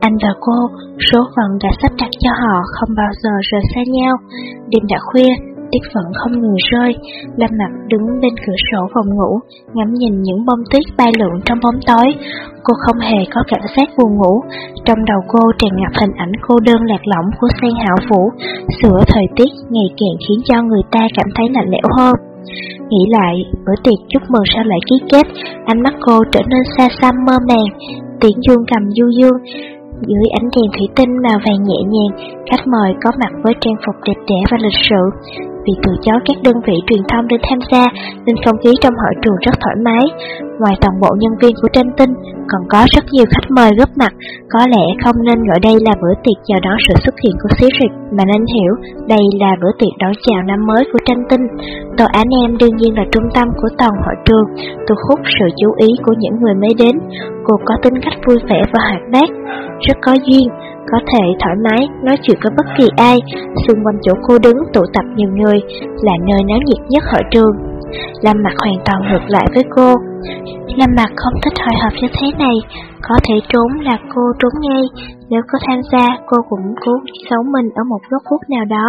anh và cô, số phận đã sắp đặt cho họ không bao giờ rời xa nhau. Đêm đã khuya, tuyết vẫn không ngừng rơi. Lâm mặt đứng bên cửa sổ phòng ngủ, ngắm nhìn những bông tuyết bay lượn trong bóng tối. Cô không hề có cảm giác buồn ngủ. Trong đầu cô tràn ngập hình ảnh cô đơn lạc lõng của sen hảo phủ. Sửa thời tiết ngày càng khiến cho người ta cảm thấy lạnh lẽo hơn. Nghĩ lại, bữa tiệc chúc mừng sau lại ký kết, ánh mắt cô trở nên xa xăm mơ màng, tiếng dương cầm du dương, dưới ánh đèn thủy tinh màu vàng nhẹ nhàng, khách mời có mặt với trang phục đẹp đẽ và lịch sự. Vì từ chối các đơn vị truyền thông đến tham gia, nên không khí trong hội trường rất thoải mái. Ngoài toàn bộ nhân viên của tranh tinh, còn có rất nhiều khách mời góp mặt. Có lẽ không nên gọi đây là bữa tiệc chào đón sự xuất hiện của Siri mà nên hiểu đây là bữa tiệc đón chào năm mới của tranh tinh. Tô Án Em đương nhiên là trung tâm của toàn hội trường, thu hút sự chú ý của những người mới đến. Cô có tính cách vui vẻ và hoạt bát, rất có duyên, có thể thoải mái nói chuyện với bất kỳ ai, xung quanh chỗ cô đứng tụ tập nhiều người là nơi náo nhiệt nhất hội trường. Lâm mặt hoàn toàn ngược lại với cô. Lâm mặt không thích hồi họp như thế này, có thể trốn là cô trốn ngay, nếu có tham gia cô cũng cố giấu mình ở một góc khuất nào đó,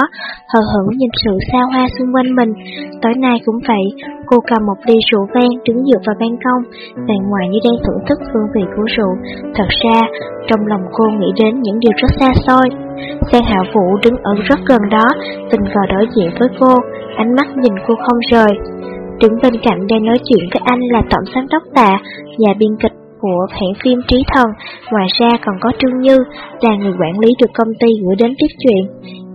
hờ hững nhìn sự xa hoa xung quanh mình. Tối nay cũng vậy, cô cầm một ly rượu vang đứng dựa vào ban công, vẻ ngoài như đang thưởng thức hương vị của rượu. Thật ra, trong lòng cô nghĩ đến những điều rất xa xôi. Sang Hạ Vũ đứng ở rất gần đó, tình cờ đối diện với cô, ánh mắt nhìn cô không rời. Đứng bên cạnh đang nói chuyện với anh là tổng giám đốc tạ, nhà biên kịch của hãng phim Trí Thần, ngoài ra còn có Trương Như, là người quản lý được công ty gửi đến tiếp chuyện.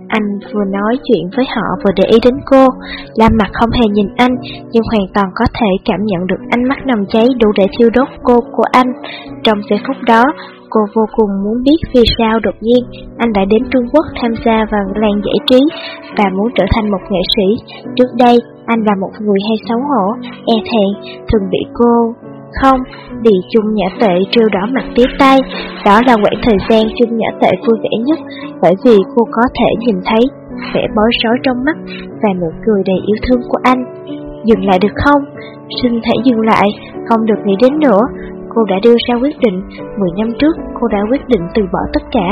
Anh vừa nói chuyện với họ vừa để ý đến cô, làm mặt không hề nhìn anh, nhưng hoàn toàn có thể cảm nhận được ánh mắt nồng cháy đủ để thiêu đốt cô của anh. Trong giây phút đó, cô vô cùng muốn biết vì sao đột nhiên anh đã đến Trung Quốc tham gia vào làng giải trí và muốn trở thành một nghệ sĩ. Trước đây, anh là một người hay xấu hổ, e thẹn, thường bị cô không, bị chung nhã tệ trêu đỏ mặt tía tay, đó là quãng thời gian chung nhã tệ vui vẻ nhất, bởi vì cô có thể nhìn thấy vẻ bối rối trong mắt và nụ cười đầy yêu thương của anh. Dừng lại được không? Xin hãy dừng lại, không được nghĩ đến nữa. Cô đã đưa ra quyết định, 10 năm trước cô đã quyết định từ bỏ tất cả.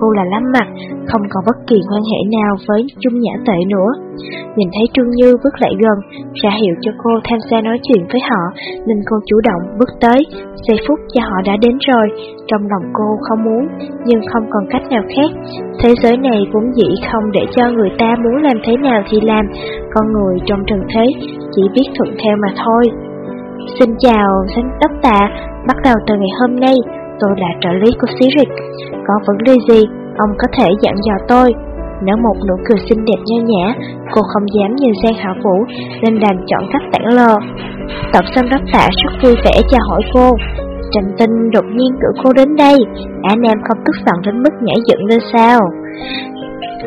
Cô là lắm Mặt, không còn bất kỳ quan hệ nào với Trung Nhã Tệ nữa. Nhìn thấy Trương Như bước lại gần, ra hiệu cho cô tham gia nói chuyện với họ, nên cô chủ động bước tới, giây phút cho họ đã đến rồi. Trong lòng cô không muốn, nhưng không còn cách nào khác. Thế giới này vốn dĩ không để cho người ta muốn làm thế nào thì làm, con người trong trần thế chỉ biết thuận theo mà thôi. Xin chào, giám đốc tạ, bắt đầu từ ngày hôm nay, tôi là trợ lý của Siric. Có vấn đề gì, ông có thể dặn dò tôi. Nở một nụ cười xinh đẹp nho nhã, cô không dám nhìn sang Hạ Vũ nên đành chọn cách tản lờ. Tổng giám đốc tạ rất vui vẻ chào hỏi cô. Trần Tinh đột nhiên cử cô đến đây, Á Nam không tức giận đến mức nhảy dựng lên sao.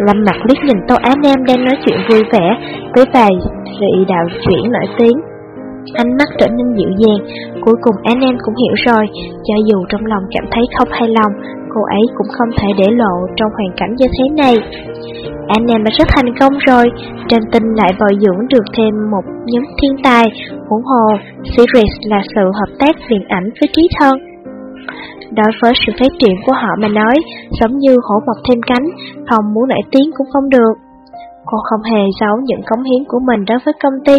Lâm mặt liếc nhìn Tô Á Nam đang nói chuyện vui vẻ với vài vị đạo chuyển nổi tiếng. Ánh mắt trở nên dịu dàng, cuối cùng anh Em cũng hiểu rồi, cho dù trong lòng cảm thấy không hài lòng, cô ấy cũng không thể để lộ trong hoàn cảnh như thế này. Anh Em đã rất thành công rồi, trên tinh lại bồi dưỡng được thêm một nhóm thiên tài, huống hồ, series là sự hợp tác điện ảnh với trí thân. Đối với sự phát triển của họ mà nói, giống như hổ mọc thêm cánh, không muốn nổi tiếng cũng không được. Cô không hề giấu những cống hiến của mình đối với công ty,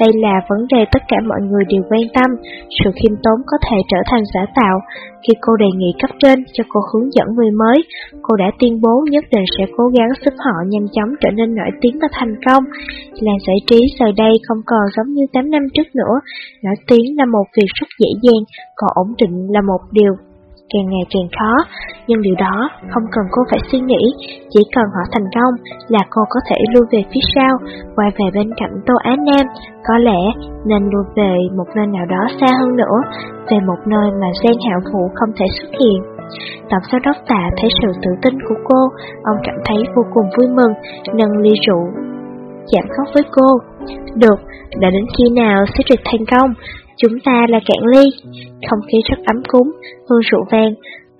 đây là vấn đề tất cả mọi người đều quan tâm, sự khiêm tốn có thể trở thành giả tạo. Khi cô đề nghị cấp trên cho cô hướng dẫn người mới, cô đã tuyên bố nhất định sẽ cố gắng giúp họ nhanh chóng trở nên nổi tiếng và thành công. Làng giải trí giờ đây không còn giống như 8 năm trước nữa, nổi tiếng là một việc rất dễ dàng, còn ổn định là một điều càng ngày càng khó, nhưng điều đó không cần cô phải suy nghĩ, chỉ cần họ thành công là cô có thể lui về phía sau, quay về bên cạnh Tô Á Nam, có lẽ nên lui về một nơi nào đó xa hơn nữa, về một nơi mà Giang Hạo Phụ không thể xuất hiện. Tổng giám đốc tạ thấy sự tự tin của cô, ông cảm thấy vô cùng vui mừng, nâng ly rượu, chạm khóc với cô. Được, đã đến khi nào sẽ triệt thành công, chúng ta là cạn ly. Không khí rất ấm cúng, hương rượu vàng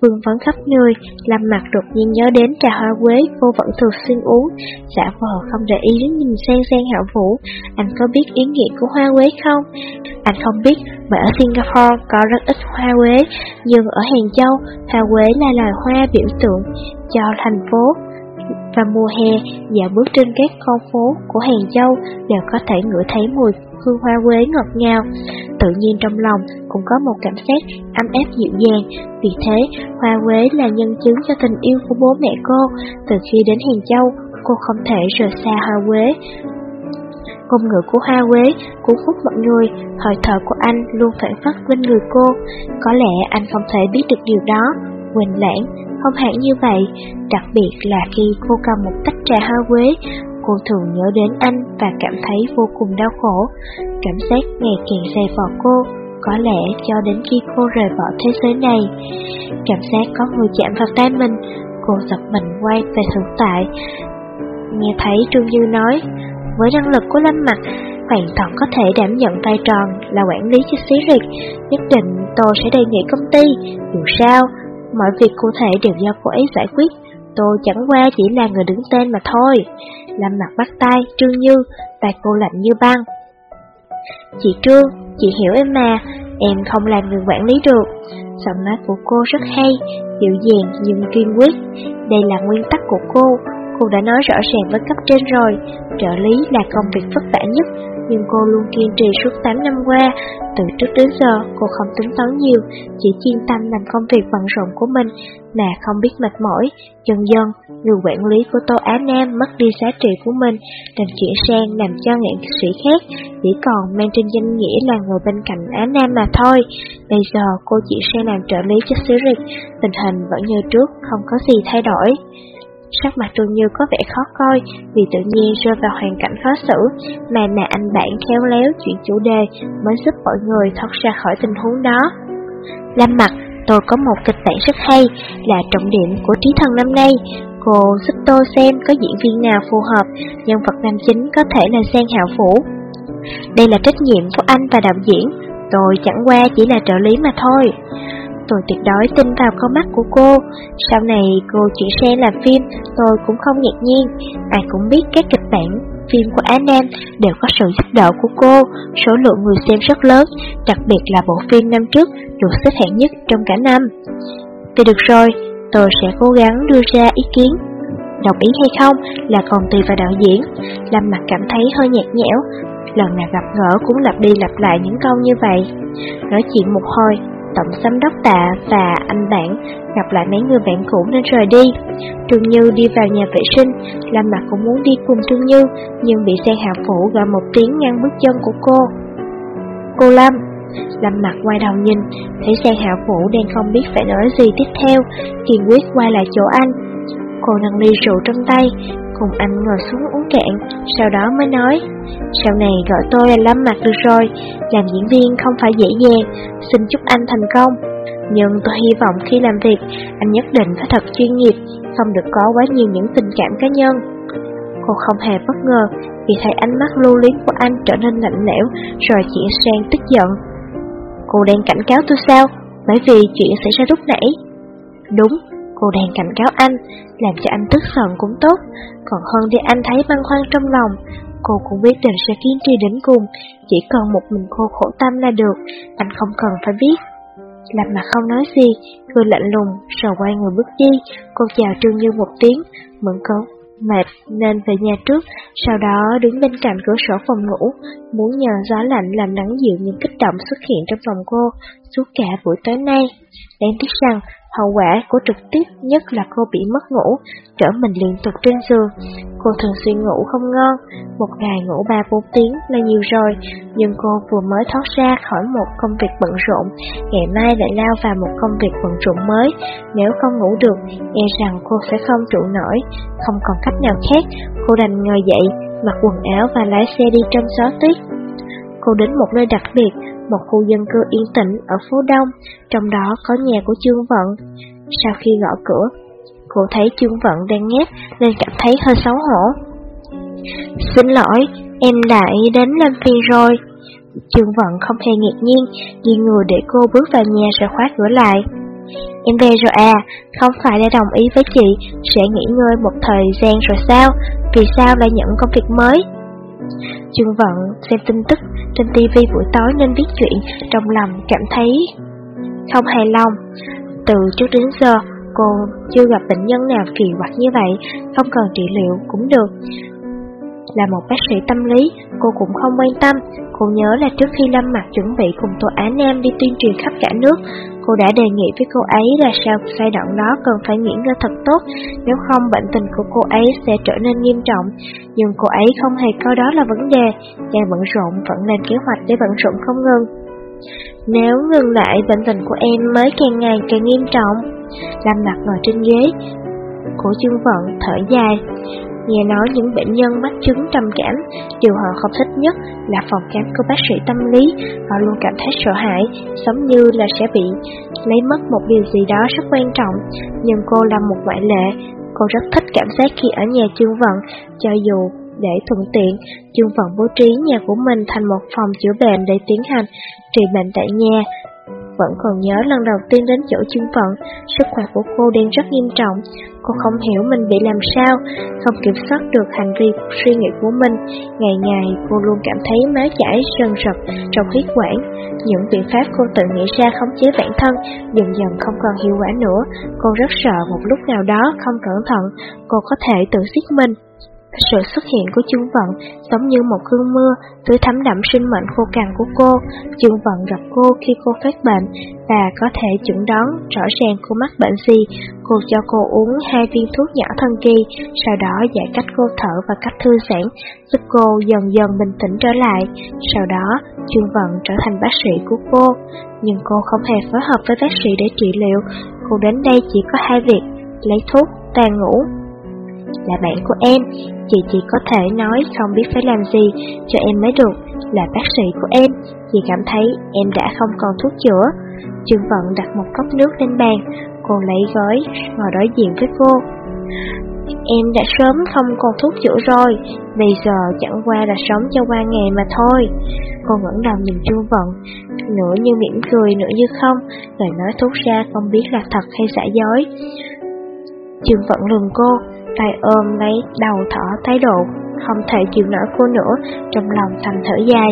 vương vấn khắp người, làm mặt đột nhiên nhớ đến trà hoa quế cô vẫn thường xuyên uống, giả vờ không để ý đến nhìn sang sang hạo vũ, anh có biết ý nghĩa của hoa quế không? Anh không biết, bởi ở Singapore có rất ít hoa quế, nhưng ở Hàng Châu, hoa quế là loài hoa biểu tượng cho thành phố, và mùa hè, dạo bước trên các con phố của Hàng Châu đều có thể ngửi thấy mùi hương hoa quế ngọt ngào. Tự nhiên trong lòng cũng có một cảm giác ấm áp dịu dàng, vì thế hoa quế là nhân chứng cho tình yêu của bố mẹ cô. Từ khi đến Hàng Châu, cô không thể rời xa hoa quế. Ngôn ngữ của hoa quế cuốn hút mọi người, hơi thở của anh luôn phản phất bên người cô. Có lẽ anh không thể biết được điều đó, quỳnh lãng, không hẳn như vậy, đặc biệt là khi cô cầm một tách trà hoa quế, cô thường nhớ đến anh và cảm thấy vô cùng đau khổ. Cảm giác ngày càng dày vò cô, có lẽ cho đến khi cô rời bỏ thế giới này. Cảm giác có người chạm vào tay mình, cô giật mình quay về thực tại. Nghe thấy Trương Như nói, với năng lực của Lâm Mặt, hoàn toàn có thể đảm nhận vai trò là quản lý cho xí riệt, nhất định tôi sẽ đề nghị công ty, dù sao, mọi việc cụ thể đều do cô ấy giải quyết, tôi chẳng qua chỉ là người đứng tên mà thôi. Lâm mặt bắt tay, Trương Như, tay cô lạnh như băng. Chị Trương, chị hiểu em mà, em không làm người quản lý được. Giọng nói của cô rất hay, dịu dàng nhưng kiên quyết. Đây là nguyên tắc của cô, cô đã nói rõ ràng với cấp trên rồi. Trợ lý là công việc vất vả nhất, nhưng cô luôn kiên trì suốt 8 năm qua. Từ trước đến giờ, cô không tính toán nhiều, chỉ chuyên tâm làm công việc bận rộn của mình, mà không biết mệt mỏi. Dần dần, người quản lý của Tô Á Nam mất đi giá trị của mình, đành chuyển sang làm cho nghệ sĩ khác, chỉ còn mang trên danh nghĩa là người bên cạnh Á Nam mà thôi. Bây giờ cô chỉ sang làm trợ lý cho Siri tình hình vẫn như trước, không có gì thay đổi. Sắc mặt Trương Như có vẻ khó coi vì tự nhiên rơi vào hoàn cảnh khó xử, mà mà anh bạn khéo léo chuyện chủ đề mới giúp mọi người thoát ra khỏi tình huống đó. Lâm mặt, tôi có một kịch bản rất hay, là trọng điểm của trí thần năm nay. Cô giúp tôi xem có diễn viên nào phù hợp, nhân vật nam chính có thể là Giang Hạo Phủ. Đây là trách nhiệm của anh và đạo diễn, tôi chẳng qua chỉ là trợ lý mà thôi. Tôi tuyệt đối tin vào con mắt của cô. Sau này cô chuyển sang làm phim, Tôi cũng không ngạc nhiên. Ai cũng biết các kịch bản phim của Á Nam đều có sự giúp đỡ của cô. Số lượng người xem rất lớn, Đặc biệt là bộ phim năm trước Được xếp hạng nhất trong cả năm. Thì được rồi, Tôi sẽ cố gắng đưa ra ý kiến. Đồng ý hay không là còn tùy vào đạo diễn. Lâm mặt cảm thấy hơi nhạt nhẽo. Lần nào gặp gỡ cũng lặp đi lặp lại những câu như vậy. Nói chuyện một hồi Tổng giám đốc tạ và anh bạn gặp lại mấy người bạn cũ nên rời đi. Trương Như đi vào nhà vệ sinh, Lâm Mặt cũng muốn đi cùng Trương Như, nhưng bị xe Hạ Phủ gọi một tiếng ngăn bước chân của cô. Cô Lâm! Lâm Mặt quay đầu nhìn, thấy xe Hạ Phủ đang không biết phải nói gì tiếp theo, kiên quyết quay lại chỗ anh. Cô nâng ly rượu trong tay, cùng anh ngồi xuống uống cạn, sau đó mới nói, sau này gọi tôi là Lâm Mặt được rồi, làm diễn viên không phải dễ dàng, xin chúc anh thành công. Nhưng tôi hy vọng khi làm việc, anh nhất định phải thật chuyên nghiệp, không được có quá nhiều những tình cảm cá nhân. Cô không hề bất ngờ vì thấy ánh mắt lưu luyến của anh trở nên lạnh lẽo rồi chuyển sang tức giận. Cô đang cảnh cáo tôi sao? Bởi vì chuyện xảy ra lúc nãy. Đúng, Cô đang cảnh cáo anh, làm cho anh tức giận cũng tốt, còn hơn để anh thấy băn khoăn trong lòng. Cô cũng biết định sẽ kiên trì đến cùng, chỉ cần một mình cô khổ tâm là được, anh không cần phải biết. Làm mà không nói gì, cười lạnh lùng, rồi quay người bước đi, cô chào Trương Như một tiếng, mượn cấu mệt nên về nhà trước, sau đó đứng bên cạnh cửa sổ phòng ngủ, muốn nhờ gió lạnh làm nắng dịu những kích động xuất hiện trong lòng cô suốt cả buổi tối nay. Đáng tiếc rằng Hậu quả của trực tiếp nhất là cô bị mất ngủ, trở mình liên tục trên giường. Cô thường xuyên ngủ không ngon, một ngày ngủ 3-4 tiếng là nhiều rồi, nhưng cô vừa mới thoát ra khỏi một công việc bận rộn, ngày mai lại lao vào một công việc bận rộn mới. Nếu không ngủ được, e rằng cô sẽ không trụ nổi, không còn cách nào khác, cô đành ngồi dậy, mặc quần áo và lái xe đi trong gió tuyết. Cô đến một nơi đặc biệt, một khu dân cư yên tĩnh ở phố Đông, trong đó có nhà của Trương Vận. sau khi gõ cửa. Cô thấy Trương Vận đang ngáp nên cảm thấy hơi xấu hổ. Xin lỗi, em lại đến làm phiền rồi. Trương Vận không hề ngạc nhiên, ghi người để cô bước vào nhà rồi khóa cửa lại. Em về rồi à, không phải đã đồng ý với chị sẽ nghỉ ngơi một thời gian rồi sao? Vì sao lại nhận công việc mới? Trương Vận xem tin tức trên TV buổi tối nên viết chuyện, trong lòng cảm thấy không hài lòng. Từ trước đến giờ, cô chưa gặp bệnh nhân nào kỳ quặc như vậy, không cần trị liệu cũng được. Là một bác sĩ tâm lý, cô cũng không quan tâm. Cô nhớ là trước khi Lâm Mặt chuẩn bị cùng Tô Á Nam đi tuyên truyền khắp cả nước, cô đã đề nghị với cô ấy là sau giai đoạn đó cần phải nghỉ ngơi thật tốt, nếu không bệnh tình của cô ấy sẽ trở nên nghiêm trọng. Nhưng cô ấy không hề coi đó là vấn đề, đang bận rộn vẫn lên kế hoạch để bận rộn không ngừng. Nếu ngừng lại, bệnh tình của em mới càng ngày càng nghiêm trọng. Lâm mặt ngồi trên ghế, của chương vận thở dài. Nghe nói những bệnh nhân mắc chứng trầm cảm, điều họ không thích nhất là phòng khám của bác sĩ tâm lý. Họ luôn cảm thấy sợ hãi, giống như là sẽ bị lấy mất một điều gì đó rất quan trọng. Nhưng cô là một ngoại lệ, cô rất thích cảm giác khi ở nhà chương vận, cho dù để thuận tiện, chương vận bố trí nhà của mình thành một phòng chữa bệnh để tiến hành trị bệnh tại nhà. Vẫn còn nhớ lần đầu tiên đến chỗ chương vận, sức khỏe của cô đang rất nghiêm trọng. Cô không hiểu mình bị làm sao, không kiểm soát được hành vi suy nghĩ của mình. Ngày ngày cô luôn cảm thấy máu chảy rần rật trong huyết quản. Những biện pháp cô tự nghĩ ra khống chế bản thân dần dần không còn hiệu quả nữa. Cô rất sợ một lúc nào đó không cẩn thận, cô có thể tự giết mình. Sự xuất hiện của chương vận giống như một cơn mưa tưới thấm đậm sinh mệnh khô cằn của cô. Chương vận gặp cô khi cô phát bệnh và có thể chuẩn đoán rõ ràng cô mắc bệnh gì. Cô cho cô uống hai viên thuốc nhỏ thần kỳ, sau đó dạy cách cô thở và cách thư giãn, giúp cô dần dần bình tĩnh trở lại. Sau đó, chương vận trở thành bác sĩ của cô. Nhưng cô không hề phối hợp với bác sĩ để trị liệu. Cô đến đây chỉ có hai việc, lấy thuốc, tàn ngủ là bạn của em, chị chỉ có thể nói không biết phải làm gì cho em mới được, là bác sĩ của em, chị cảm thấy em đã không còn thuốc chữa. Trương Vận đặt một cốc nước lên bàn, cô lấy gói, ngồi đối diện với cô. Em đã sớm không còn thuốc chữa rồi, bây giờ chẳng qua là sống cho qua ngày mà thôi. Cô ngẩng đầu nhìn Trương Vận, nửa như mỉm cười, nửa như không, lời nói thốt ra không biết là thật hay giả dối. Trương Vận lườm cô, tay ôm lấy đầu thở thái độ không thể chịu nổi cô nữa, trong lòng thầm thở dài.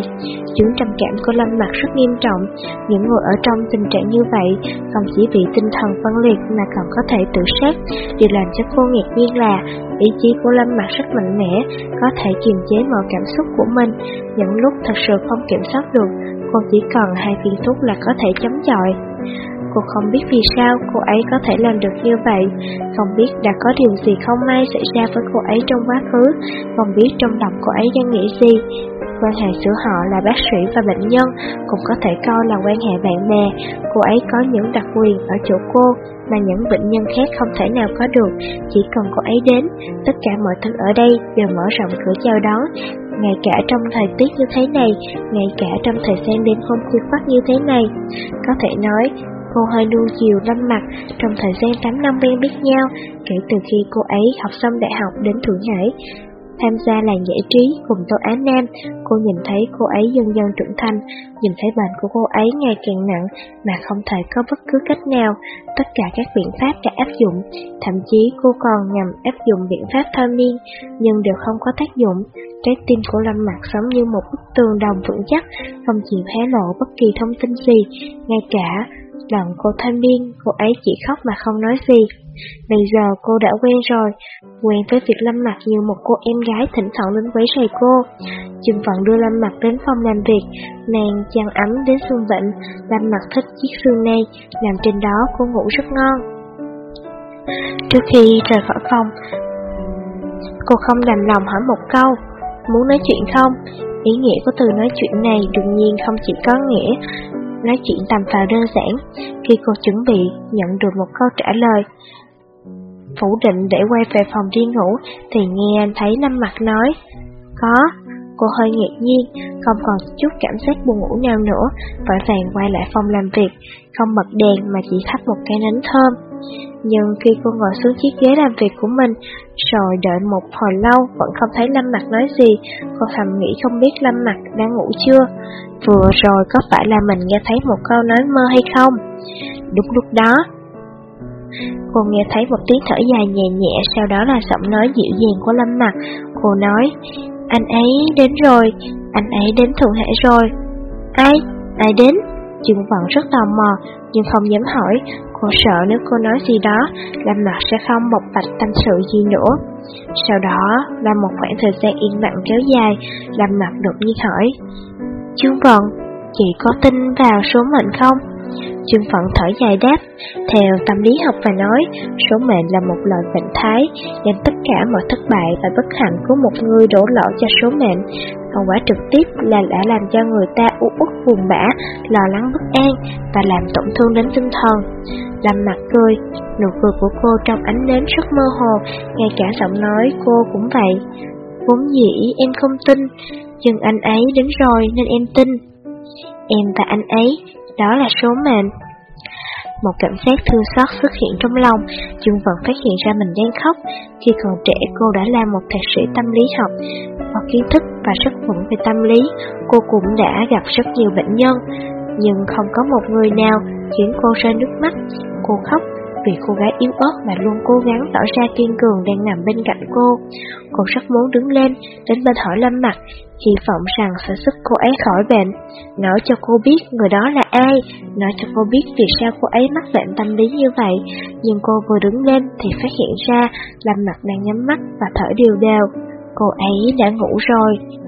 Chứng trầm cảm của Lâm Mặt rất nghiêm trọng, những người ở trong tình trạng như vậy không chỉ bị tinh thần phân liệt mà còn có thể tự sát. Điều làm cho cô ngạc nhiên là ý chí của Lâm Mặt rất mạnh mẽ, có thể kiềm chế mọi cảm xúc của mình. Những lúc thật sự không kiểm soát được, cô chỉ cần hai viên thuốc là có thể chống chọi. Cô không biết vì sao cô ấy có thể làm được như vậy, không biết đã có điều gì không may xảy ra với cô ấy trong quá khứ, không biết trong lòng cô ấy đang nghĩ gì. Quan hệ giữa họ là bác sĩ và bệnh nhân cũng có thể coi là quan hệ bạn bè. Cô ấy có những đặc quyền ở chỗ cô mà những bệnh nhân khác không thể nào có được. Chỉ cần cô ấy đến, tất cả mọi thứ ở đây đều mở rộng cửa chào đón. Ngay cả trong thời tiết như thế này, ngay cả trong thời gian đêm hôm khuya khoắt như thế này, có thể nói Cô hơi nuông chiều lâm mặt trong thời gian 8 năm quen biết nhau, kể từ khi cô ấy học xong đại học đến Thượng Hải. Tham gia làng giải trí cùng Tô Á Nam, cô nhìn thấy cô ấy dần dần trưởng thành, nhìn thấy bệnh của cô ấy ngày càng nặng mà không thể có bất cứ cách nào. Tất cả các biện pháp đã áp dụng, thậm chí cô còn nhằm áp dụng biện pháp thôi miên, nhưng đều không có tác dụng. Trái tim của Lâm Mặt giống như một bức tường đồng vững chắc, không chịu hé lộ bất kỳ thông tin gì, ngay cả Lần cô thanh niên, cô ấy chỉ khóc mà không nói gì. Bây giờ cô đã quen rồi, quen với việc Lâm Mặt như một cô em gái thỉnh thoảng đến quấy rầy cô. Trừng Phận đưa Lâm Mặt đến phòng làm việc, nàng chăn ấm đến xương vịnh Lâm Mặt thích chiếc xương này, nằm trên đó cô ngủ rất ngon. Trước khi rời khỏi phòng, cô không đành lòng hỏi một câu, muốn nói chuyện không? Ý nghĩa của từ nói chuyện này đương nhiên không chỉ có nghĩa nói chuyện tầm phào đơn giản, khi cô chuẩn bị nhận được một câu trả lời. Phủ định để quay về phòng đi ngủ, thì nghe anh thấy năm Mặt nói, có, cô hơi ngạc nhiên, không còn chút cảm giác buồn ngủ nào nữa, vội vàng quay lại phòng làm việc, không bật đèn mà chỉ thắp một cái nến thơm. Nhưng khi cô ngồi xuống chiếc ghế làm việc của mình, rồi đợi một hồi lâu vẫn không thấy Lâm Mặt nói gì, cô thầm nghĩ không biết Lâm Mặt đang ngủ chưa. Vừa rồi có phải là mình nghe thấy một câu nói mơ hay không? Đúng lúc đó, cô nghe thấy một tiếng thở dài nhẹ nhẹ, sau đó là giọng nói dịu dàng của Lâm Mặt. Cô nói, anh ấy đến rồi, anh ấy đến thượng hệ rồi. Ai? Ai đến? Dương vẫn rất tò mò, nhưng không dám hỏi, cô sợ nếu cô nói gì đó, Lâm Mặt sẽ không một bạch tâm sự gì nữa. Sau đó là một khoảng thời gian yên lặng kéo dài, Lâm Mặt đột nhiên hỏi, Chương Vận, chị có tin vào số mệnh không? Trương Phận thở dài đáp, theo tâm lý học và nói, số mệnh là một loại bệnh thái, đem tất cả mọi thất bại và bất hạnh của một người đổ lỗi cho số mệnh. Hậu quả trực tiếp là đã làm cho người ta u uất buồn bã, lo lắng bất an và làm tổn thương đến tinh thần. Lâm mặt cười, nụ cười của cô trong ánh nến rất mơ hồ, ngay cả giọng nói cô cũng vậy. Vốn dĩ em không tin, nhưng anh ấy đến rồi nên em tin. Em và anh ấy đó là số mệnh. Một cảm giác thương xót xuất hiện trong lòng, Dương Vận phát hiện ra mình đang khóc. Khi còn trẻ cô đã là một thạc sĩ tâm lý học, có kiến thức và rất vững về tâm lý. Cô cũng đã gặp rất nhiều bệnh nhân, nhưng không có một người nào khiến cô rơi nước mắt. Cô khóc vì cô gái yếu ớt mà luôn cố gắng tỏ ra kiên cường đang nằm bên cạnh cô. Cô rất muốn đứng lên, đến bên hỏi Lâm Mặt, hy vọng rằng sẽ giúp cô ấy khỏi bệnh. Nói cho cô biết người đó là ai, nói cho cô biết vì sao cô ấy mắc bệnh tâm lý như vậy. Nhưng cô vừa đứng lên thì phát hiện ra Lâm Mặt đang nhắm mắt và thở đều đều. Cô ấy đã ngủ rồi.